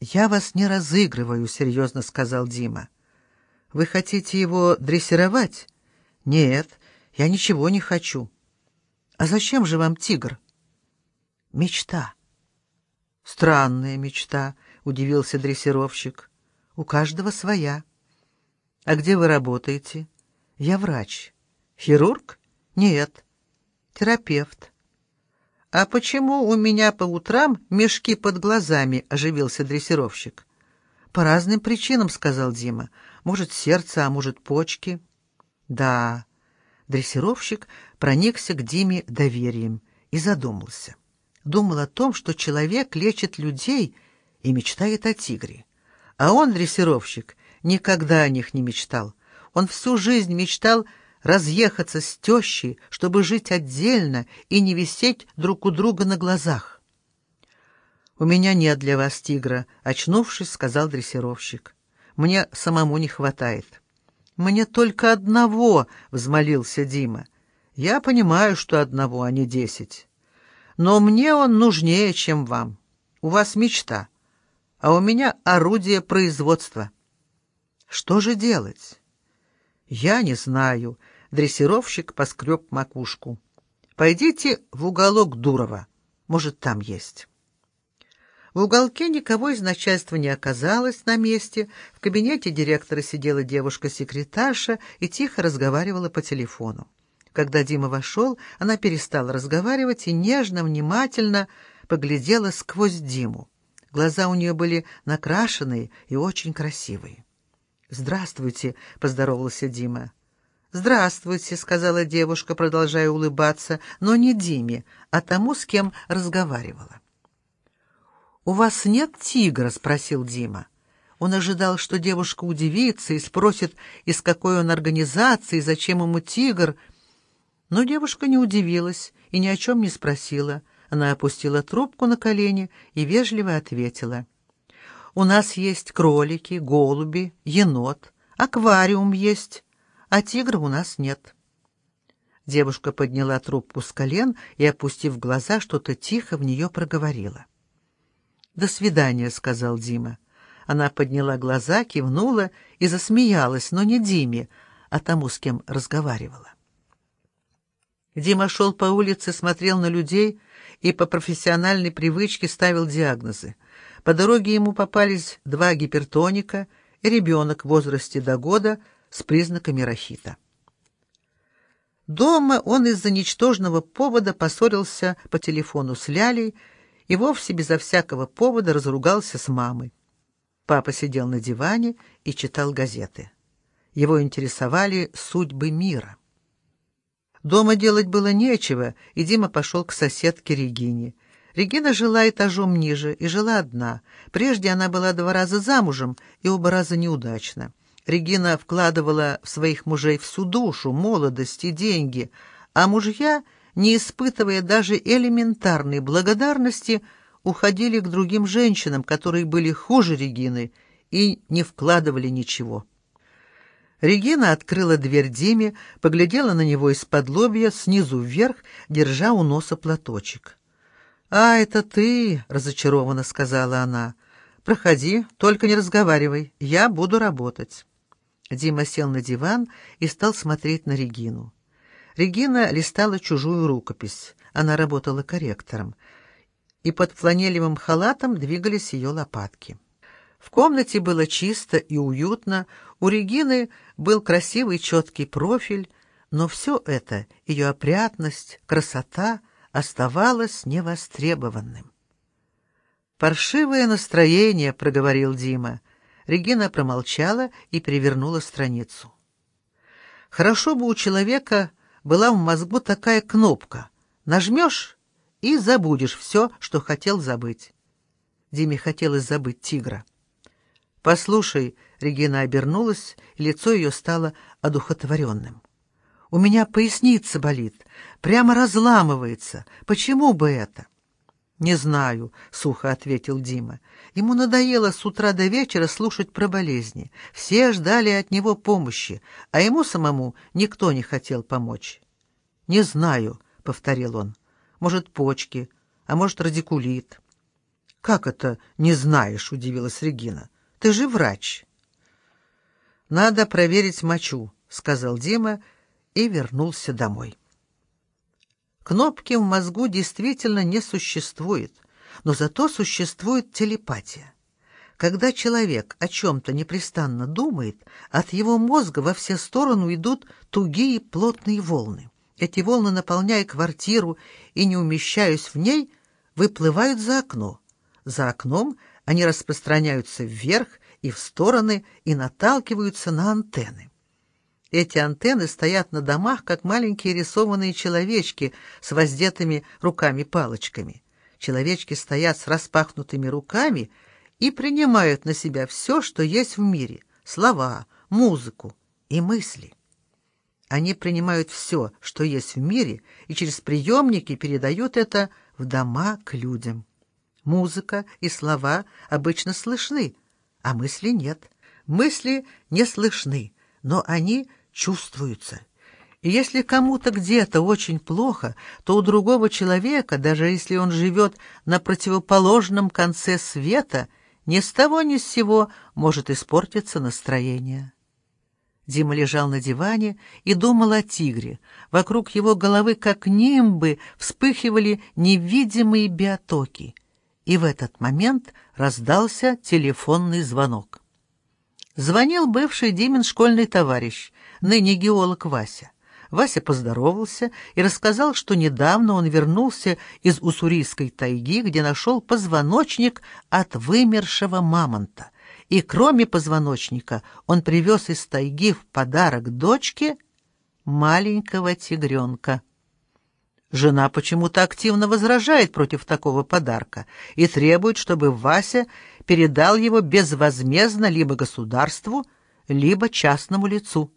«Я вас не разыгрываю», — серьезно сказал Дима. «Вы хотите его дрессировать?» «Нет, я ничего не хочу». «А зачем же вам тигр?» «Мечта». «Странная мечта», — удивился дрессировщик. «У каждого своя». «А где вы работаете?» «Я врач». «Хирург?» «Нет». «Терапевт». «А почему у меня по утрам мешки под глазами?» — оживился дрессировщик. «По разным причинам», — сказал Дима. «Может, сердце, а может, почки». «Да». Дрессировщик проникся к Диме доверием и задумался. Думал о том, что человек лечит людей и мечтает о тигре. А он, дрессировщик, никогда о них не мечтал. Он всю жизнь мечтал разъехаться с тещей, чтобы жить отдельно и не висеть друг у друга на глазах. «У меня нет для вас тигра», — очнувшись, сказал дрессировщик. «Мне самому не хватает». «Мне только одного», — взмолился Дима. «Я понимаю, что одного, а не десять. Но мне он нужнее, чем вам. У вас мечта, а у меня орудие производства». «Что же делать?» «Я не знаю», Дрессировщик поскреб макушку. «Пойдите в уголок Дурова. Может, там есть». В уголке никого из начальства не оказалось на месте. В кабинете директора сидела девушка-секретарша и тихо разговаривала по телефону. Когда Дима вошел, она перестала разговаривать и нежно, внимательно поглядела сквозь Диму. Глаза у нее были накрашенные и очень красивые. «Здравствуйте», — поздоровался Дима. «Здравствуйте», — сказала девушка, продолжая улыбаться, но не Диме, а тому, с кем разговаривала. «У вас нет тигра?» — спросил Дима. Он ожидал, что девушка удивится и спросит, из какой он организации, зачем ему тигр. Но девушка не удивилась и ни о чем не спросила. Она опустила трубку на колени и вежливо ответила. «У нас есть кролики, голуби, енот, аквариум есть» а тигра у нас нет». Девушка подняла трубку с колен и, опустив глаза, что-то тихо в нее проговорила. «До свидания», — сказал Дима. Она подняла глаза, кивнула и засмеялась, но не Диме, а тому, с кем разговаривала. Дима шел по улице, смотрел на людей и по профессиональной привычке ставил диагнозы. По дороге ему попались два гипертоника и ребенок в возрасте до года — с признаками рахита. Дома он из-за ничтожного повода поссорился по телефону с Лялей и вовсе безо всякого повода разругался с мамой. Папа сидел на диване и читал газеты. Его интересовали судьбы мира. Дома делать было нечего, и Дима пошел к соседке Регине. Регина жила этажом ниже и жила одна. Прежде она была два раза замужем и оба раза неудачно. Регина вкладывала в своих мужей всю душу, молодость и деньги, а мужья, не испытывая даже элементарной благодарности, уходили к другим женщинам, которые были хуже Регины и не вкладывали ничего. Регина открыла дверь Диме, поглядела на него из-под лобья, снизу вверх, держа у носа платочек. «А, это ты!» — разочарованно сказала она. «Проходи, только не разговаривай, я буду работать». Дима сел на диван и стал смотреть на Регину. Регина листала чужую рукопись. Она работала корректором. И под фланелевым халатом двигались ее лопатки. В комнате было чисто и уютно, у Регины был красивый четкий профиль, но все это, ее опрятность, красота, оставалось невостребованным. «Паршивое настроение», — проговорил Дима. Регина промолчала и перевернула страницу. Хорошо бы у человека была в мозгу такая кнопка. Нажмешь и забудешь все, что хотел забыть. Диме хотелось забыть тигра. «Послушай», — Регина обернулась, и лицо ее стало одухотворенным. «У меня поясница болит, прямо разламывается. Почему бы это?» «Не знаю», — сухо ответил Дима. Ему надоело с утра до вечера слушать про болезни. Все ждали от него помощи, а ему самому никто не хотел помочь. «Не знаю», — повторил он. «Может, почки, а может, радикулит». «Как это не знаешь?» — удивилась Регина. «Ты же врач». «Надо проверить мочу», — сказал Дима и вернулся домой. Кнопки в мозгу действительно не существует, но зато существует телепатия. Когда человек о чем-то непрестанно думает, от его мозга во все стороны идут тугие плотные волны. Эти волны, наполняя квартиру и не умещаясь в ней, выплывают за окно. За окном они распространяются вверх и в стороны и наталкиваются на антенны. Эти антенны стоят на домах, как маленькие рисованные человечки с воздетыми руками-палочками. Человечки стоят с распахнутыми руками и принимают на себя все, что есть в мире — слова, музыку и мысли. Они принимают все, что есть в мире, и через приемники передают это в дома к людям. Музыка и слова обычно слышны, а мысли нет. Мысли не слышны, но они чувствуются. И если кому-то где-то очень плохо, то у другого человека, даже если он живет на противоположном конце света, ни с того ни с сего может испортиться настроение. Дима лежал на диване и думал о тигре. Вокруг его головы, как нимбы, вспыхивали невидимые биотоки. И в этот момент раздался телефонный звонок. Звонил бывший Димин школьный товарищ, ныне геолог Вася. Вася поздоровался и рассказал, что недавно он вернулся из Уссурийской тайги, где нашел позвоночник от вымершего мамонта — и кроме позвоночника он привез из тайги в подарок дочке маленького тигренка. Жена почему-то активно возражает против такого подарка и требует, чтобы Вася передал его безвозмездно либо государству, либо частному лицу.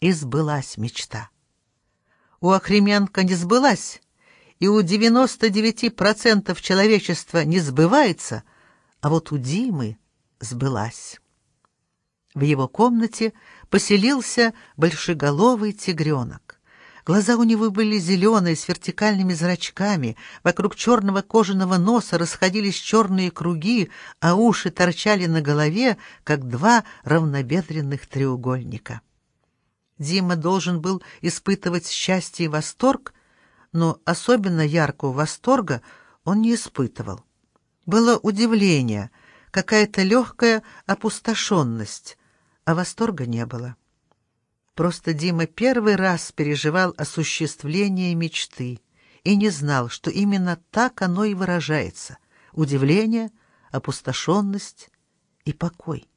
И сбылась мечта. У Охременко не сбылась, и у 99% человечества не сбывается — а вот у Димы сбылась. В его комнате поселился большеголовый тигренок. Глаза у него были зеленые, с вертикальными зрачками, вокруг черного кожаного носа расходились черные круги, а уши торчали на голове, как два равнобедренных треугольника. Дима должен был испытывать счастье и восторг, но особенно яркого восторга он не испытывал. Было удивление, какая-то легкая опустошенность, а восторга не было. Просто Дима первый раз переживал осуществление мечты и не знал, что именно так оно и выражается — удивление, опустошенность и покой.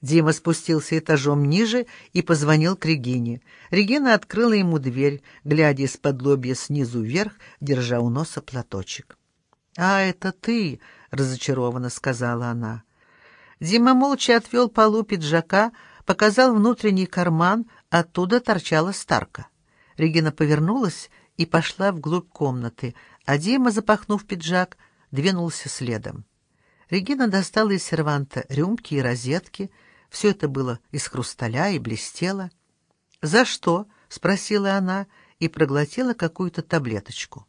Дима спустился этажом ниже и позвонил к Регине. Регина открыла ему дверь, глядя из-под лобья снизу вверх, держа у носа платочек. «А, это ты!» — разочарованно сказала она. Дима молча отвел полу пиджака, показал внутренний карман, оттуда торчала старка. Регина повернулась и пошла вглубь комнаты, а Дима, запахнув пиджак, двинулся следом. Регина достала из серванта рюмки и розетки. Все это было из хрусталя и блестело. «За что?» — спросила она и проглотила какую-то таблеточку.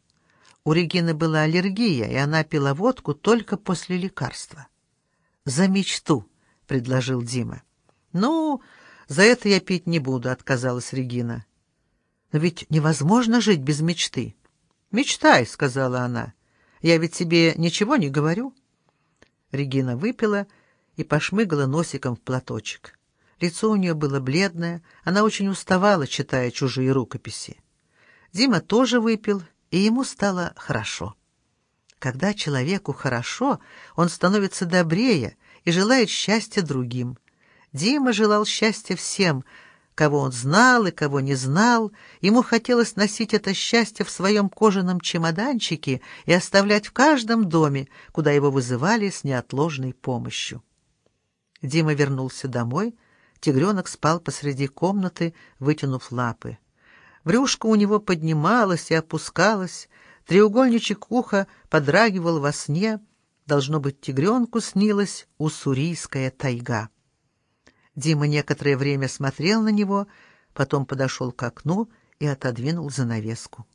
У Регины была аллергия, и она пила водку только после лекарства. «За мечту», — предложил Дима. «Ну, за это я пить не буду», — отказалась Регина. «Но ведь невозможно жить без мечты». «Мечтай», — сказала она. «Я ведь тебе ничего не говорю». Регина выпила и пошмыгала носиком в платочек. Лицо у нее было бледное, она очень уставала, читая чужие рукописи. Дима тоже выпил и ему стало хорошо. Когда человеку хорошо, он становится добрее и желает счастья другим. Дима желал счастья всем, кого он знал и кого не знал. Ему хотелось носить это счастье в своем кожаном чемоданчике и оставлять в каждом доме, куда его вызывали с неотложной помощью. Дима вернулся домой. Тигренок спал посреди комнаты, вытянув лапы. Брюшко у него поднималось и опускалось, треугольничек уха подрагивал во сне, должно быть, тигренку снилась уссурийская тайга. Дима некоторое время смотрел на него, потом подошел к окну и отодвинул занавеску.